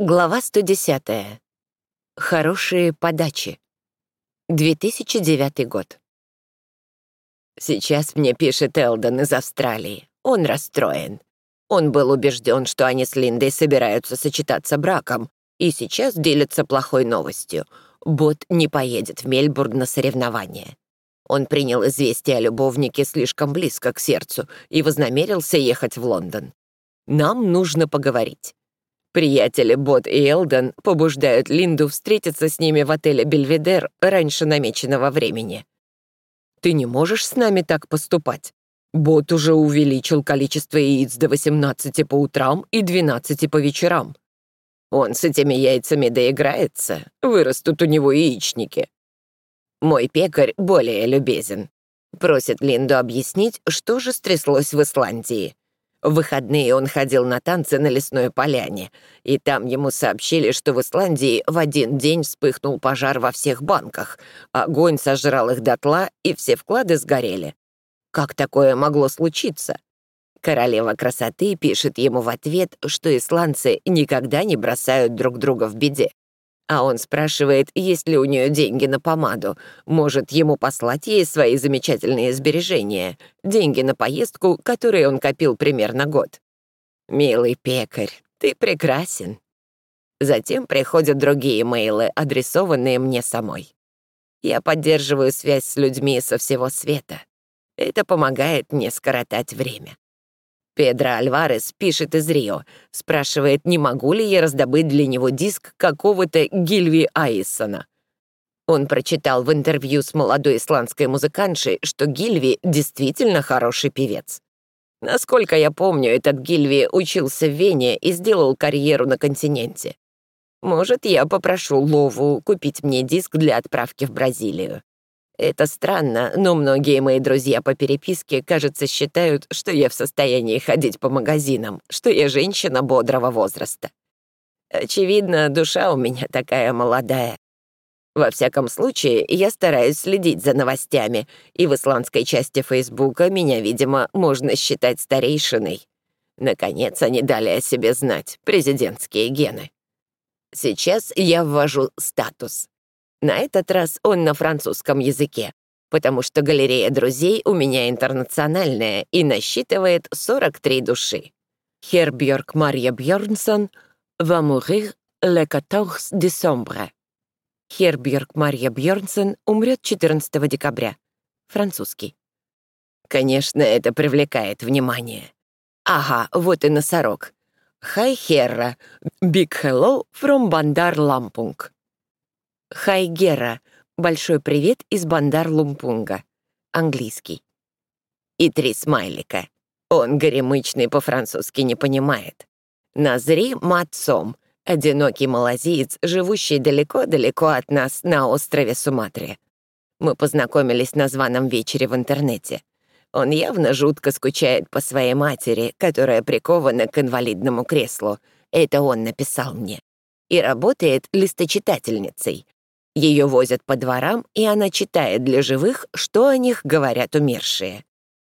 Глава 110. Хорошие подачи. 2009 год. Сейчас мне пишет Элдон из Австралии. Он расстроен. Он был убежден, что они с Линдой собираются сочетаться браком, и сейчас делится плохой новостью. Бот не поедет в Мельбурн на соревнования. Он принял известие о любовнике слишком близко к сердцу и вознамерился ехать в Лондон. Нам нужно поговорить. Приятели Бот и Элден побуждают Линду встретиться с ними в отеле «Бельведер» раньше намеченного времени. Ты не можешь с нами так поступать. Бот уже увеличил количество яиц до 18 по утрам и 12 по вечерам. Он с этими яйцами доиграется, вырастут у него яичники. Мой пекарь более любезен. Просит Линду объяснить, что же стряслось в Исландии. В выходные он ходил на танцы на лесной поляне, и там ему сообщили, что в Исландии в один день вспыхнул пожар во всех банках, огонь сожрал их дотла, и все вклады сгорели. Как такое могло случиться? Королева красоты пишет ему в ответ, что исландцы никогда не бросают друг друга в беде. А он спрашивает, есть ли у нее деньги на помаду. Может, ему послать ей свои замечательные сбережения, деньги на поездку, которые он копил примерно год. «Милый пекарь, ты прекрасен». Затем приходят другие мейлы, адресованные мне самой. Я поддерживаю связь с людьми со всего света. Это помогает мне скоротать время. Педро Альварес пишет из Рио, спрашивает, не могу ли я раздобыть для него диск какого-то Гильви Аисона. Он прочитал в интервью с молодой исландской музыкантшей, что Гильви действительно хороший певец. Насколько я помню, этот Гильви учился в Вене и сделал карьеру на континенте. Может, я попрошу Лову купить мне диск для отправки в Бразилию. Это странно, но многие мои друзья по переписке, кажется, считают, что я в состоянии ходить по магазинам, что я женщина бодрого возраста. Очевидно, душа у меня такая молодая. Во всяком случае, я стараюсь следить за новостями, и в исландской части Фейсбука меня, видимо, можно считать старейшиной. Наконец, они дали о себе знать, президентские гены. Сейчас я ввожу статус. На этот раз он на французском языке, потому что галерея друзей у меня интернациональная и насчитывает 43 души. Хер Бьорк Марья Бьорнсон va mourir le 14 décembre. Хер Бьорк Марья Бьорнсон умрет 14 декабря. Французский. Конечно, это привлекает внимание. Ага, вот и носорог. Хай Херра, big hello from Bandar Lampung. Хайгера. Большой привет из Бандар-Лумпунга. Английский. И три смайлика. Он горемычный по-французски не понимает. Назри Мацом. Одинокий малазиец, живущий далеко-далеко от нас на острове Суматре. Мы познакомились на званом вечере в интернете. Он явно жутко скучает по своей матери, которая прикована к инвалидному креслу. Это он написал мне. И работает листочитательницей. Ее возят по дворам, и она читает для живых, что о них говорят умершие.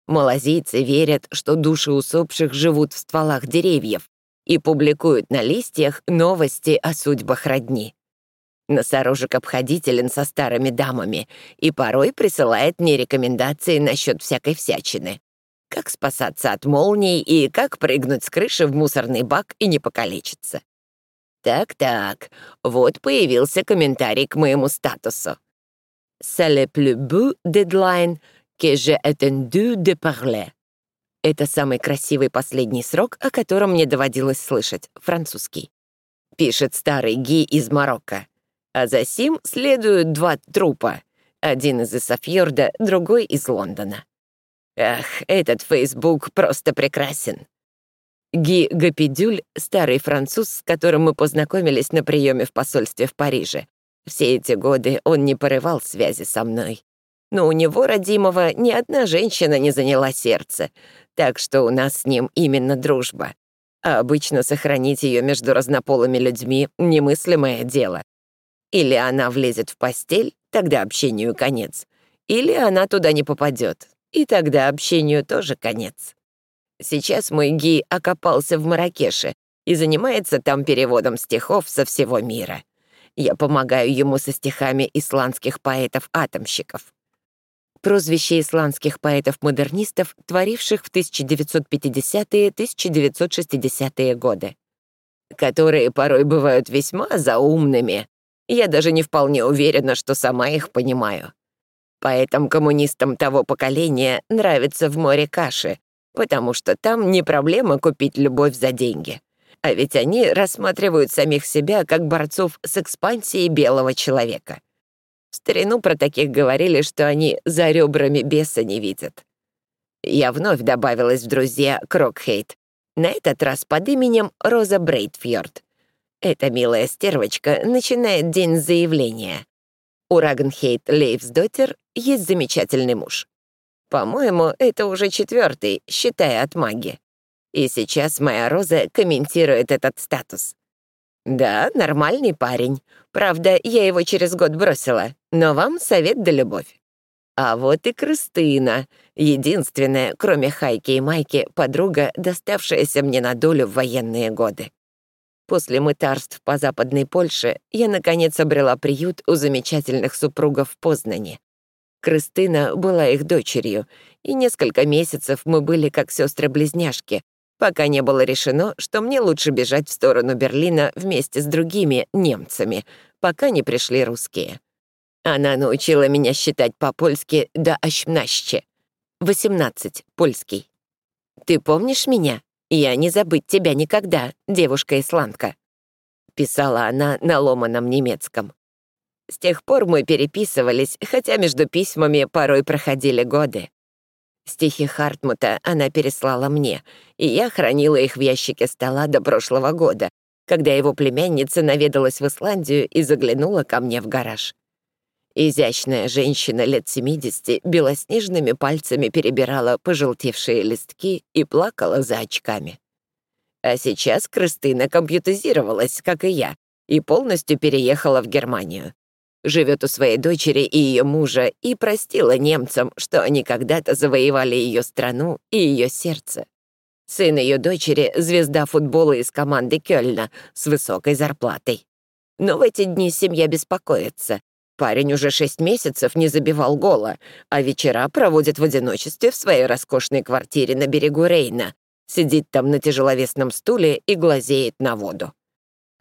Малазийцы верят, что души усопших живут в стволах деревьев и публикуют на листьях новости о судьбах родни. Носорожек обходителен со старыми дамами и порой присылает мне рекомендации насчет всякой всячины. Как спасаться от молний и как прыгнуть с крыши в мусорный бак и не покалечиться. Так-так, вот появился комментарий к моему статусу. «C'est le plus beau deadline que j'ai attendu de parler». Это самый красивый последний срок, о котором мне доводилось слышать, французский. Пишет старый Ги из Марокко. А за сим следуют два трупа. Один из Исафьорда, другой из Лондона. Ах, этот Фейсбук просто прекрасен. Ги Гапидюль — старый француз, с которым мы познакомились на приеме в посольстве в Париже. Все эти годы он не порывал связи со мной. Но у него, родимого, ни одна женщина не заняла сердце, так что у нас с ним именно дружба. А обычно сохранить ее между разнополыми людьми — немыслимое дело. Или она влезет в постель, тогда общению конец. Или она туда не попадет, и тогда общению тоже конец. Сейчас мой Ги окопался в Маракеше, и занимается там переводом стихов со всего мира. Я помогаю ему со стихами исландских поэтов-атомщиков. Прозвище исландских поэтов-модернистов, творивших в 1950-1960-е годы, которые порой бывают весьма заумными. Я даже не вполне уверена, что сама их понимаю. Поэтам-коммунистам того поколения нравится в море каши, потому что там не проблема купить любовь за деньги. А ведь они рассматривают самих себя как борцов с экспансией белого человека. В старину про таких говорили, что они за ребрами беса не видят. Я вновь добавилась в друзья Крокхейт, на этот раз под именем Роза Брейтфьорд. Эта милая стервочка начинает день заявления. У Рагенхейт Лейвсдоттер есть замечательный муж. По-моему, это уже четвертый, считая от маги. И сейчас моя Роза комментирует этот статус. Да, нормальный парень. Правда, я его через год бросила, но вам совет да любовь. А вот и Крыстына, единственная, кроме Хайки и Майки, подруга, доставшаяся мне на долю в военные годы. После мытарств по Западной Польше я, наконец, обрела приют у замечательных супругов в Познане. Крыстына была их дочерью, и несколько месяцев мы были как сестры-близняшки, пока не было решено, что мне лучше бежать в сторону Берлина вместе с другими немцами, пока не пришли русские. Она научила меня считать по-польски до ощмнащи. 18, польский. «Ты помнишь меня? Я не забыть тебя никогда, девушка-исландка», — писала она на ломаном немецком. С тех пор мы переписывались, хотя между письмами порой проходили годы. Стихи Хартмута она переслала мне, и я хранила их в ящике стола до прошлого года, когда его племянница наведалась в Исландию и заглянула ко мне в гараж. Изящная женщина лет 70 белоснежными пальцами перебирала пожелтевшие листки и плакала за очками. А сейчас Крыстына компьютизировалась, как и я, и полностью переехала в Германию живет у своей дочери и ее мужа и простила немцам, что они когда-то завоевали ее страну и ее сердце. Сын ее дочери — звезда футбола из команды Кёльна с высокой зарплатой. Но в эти дни семья беспокоится. Парень уже шесть месяцев не забивал гола, а вечера проводит в одиночестве в своей роскошной квартире на берегу Рейна, сидит там на тяжеловесном стуле и глазеет на воду.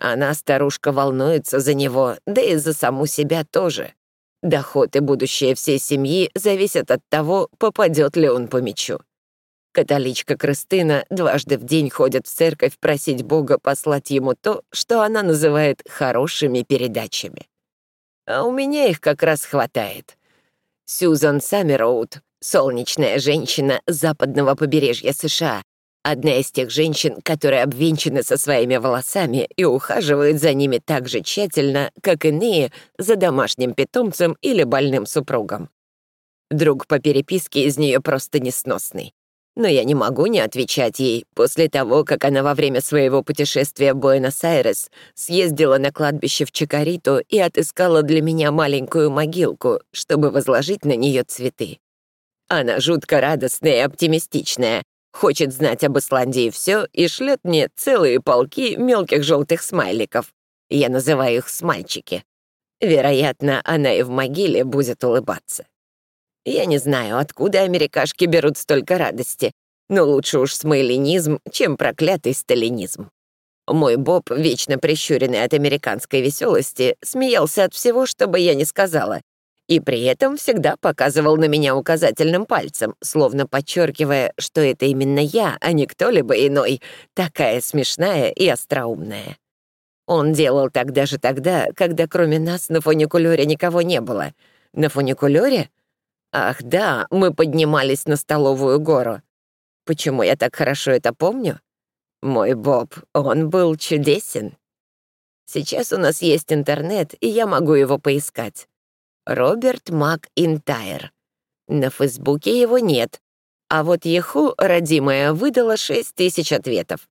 Она, старушка, волнуется за него, да и за саму себя тоже. Доход и будущее всей семьи зависят от того, попадет ли он по мячу. Католичка Крыстына дважды в день ходит в церковь просить Бога послать ему то, что она называет хорошими передачами. А у меня их как раз хватает. Сьюзан Саммероуд, солнечная женщина западного побережья США, Одна из тех женщин, которые обвенчаны со своими волосами и ухаживают за ними так же тщательно, как иные за домашним питомцем или больным супругом. Друг по переписке из нее просто несносный. Но я не могу не отвечать ей после того, как она во время своего путешествия в Буэнос-Айрес съездила на кладбище в Чикариту и отыскала для меня маленькую могилку, чтобы возложить на нее цветы. Она жутко радостная и оптимистичная, Хочет знать об Исландии все и шлет мне целые полки мелких желтых смайликов. Я называю их смальчики. Вероятно, она и в могиле будет улыбаться. Я не знаю, откуда америкашки берут столько радости, но лучше уж смайлинизм, чем проклятый сталинизм. Мой Боб, вечно прищуренный от американской веселости, смеялся от всего, что бы я ни сказала, и при этом всегда показывал на меня указательным пальцем, словно подчеркивая, что это именно я, а не кто-либо иной, такая смешная и остроумная. Он делал так даже тогда, когда кроме нас на фуникулёре никого не было. На фуникулёре? Ах да, мы поднимались на столовую гору. Почему я так хорошо это помню? Мой Боб, он был чудесен. Сейчас у нас есть интернет, и я могу его поискать. Роберт МакИнтайр. На Фейсбуке его нет, а вот Еху, родимая, выдала 6 тысяч ответов.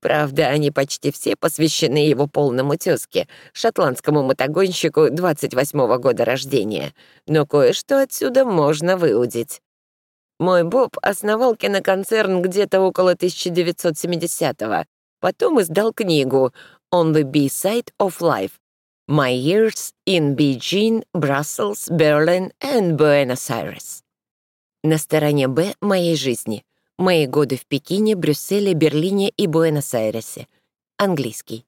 Правда, они почти все посвящены его полному тезке, шотландскому мотогонщику 28-го года рождения, но кое-что отсюда можно выудить. Мой Боб основал киноконцерн где-то около 1970-го, Потом издал книгу «On the B-side of life» «My years in Beijing, Brussels, Berlin and Buenos Aires». На стороне «Б» моей жизни. Мои годы в Пекине, Брюсселе, Берлине и Буэнос-Айресе. Английский.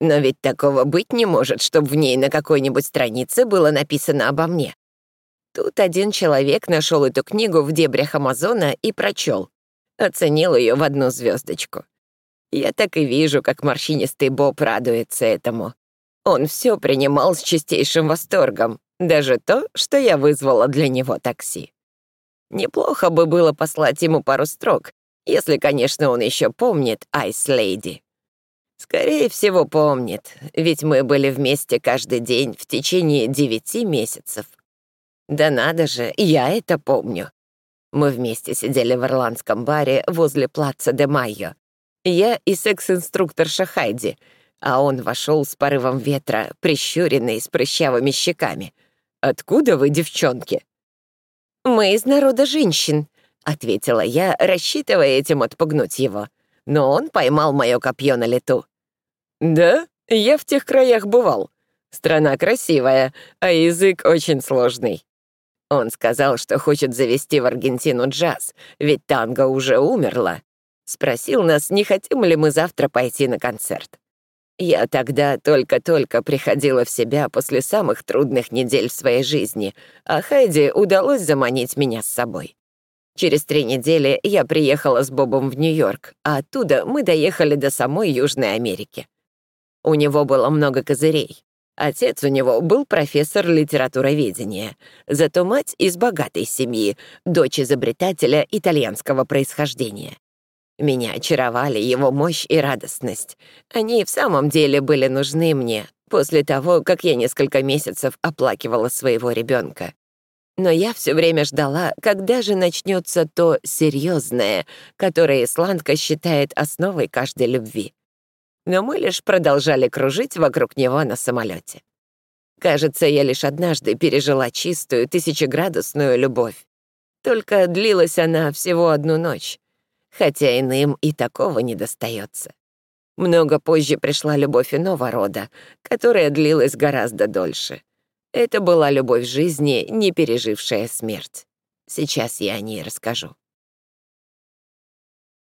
Но ведь такого быть не может, чтобы в ней на какой-нибудь странице было написано обо мне. Тут один человек нашел эту книгу в дебрях Амазона и прочел. Оценил ее в одну звездочку. Я так и вижу, как морщинистый Боб радуется этому. Он все принимал с чистейшим восторгом, даже то, что я вызвала для него такси. Неплохо бы было послать ему пару строк, если, конечно, он еще помнит Айс Лейди. Скорее всего, помнит, ведь мы были вместе каждый день в течение девяти месяцев. Да надо же, я это помню. Мы вместе сидели в ирландском баре возле плаца де Майо. Я и секс-инструкторша Хайди, а он вошел с порывом ветра, прищуренный, с прыщавыми щеками. «Откуда вы, девчонки?» «Мы из народа женщин», — ответила я, рассчитывая этим отпугнуть его. Но он поймал мое копье на лету. «Да, я в тех краях бывал. Страна красивая, а язык очень сложный. Он сказал, что хочет завести в Аргентину джаз, ведь танго уже умерла. Спросил нас, не хотим ли мы завтра пойти на концерт. Я тогда только-только приходила в себя после самых трудных недель в своей жизни, а Хайди удалось заманить меня с собой. Через три недели я приехала с Бобом в Нью-Йорк, а оттуда мы доехали до самой Южной Америки. У него было много козырей. Отец у него был профессор литературоведения, зато мать из богатой семьи, дочь изобретателя итальянского происхождения. Меня очаровали его мощь и радостность. Они в самом деле были нужны мне после того, как я несколько месяцев оплакивала своего ребенка. Но я все время ждала, когда же начнется то серьезное, которое исландка считает основой каждой любви но мы лишь продолжали кружить вокруг него на самолете. Кажется, я лишь однажды пережила чистую тысячеградусную любовь. Только длилась она всего одну ночь, хотя иным и такого не достается. Много позже пришла любовь иного рода, которая длилась гораздо дольше. Это была любовь жизни, не пережившая смерть. Сейчас я о ней расскажу.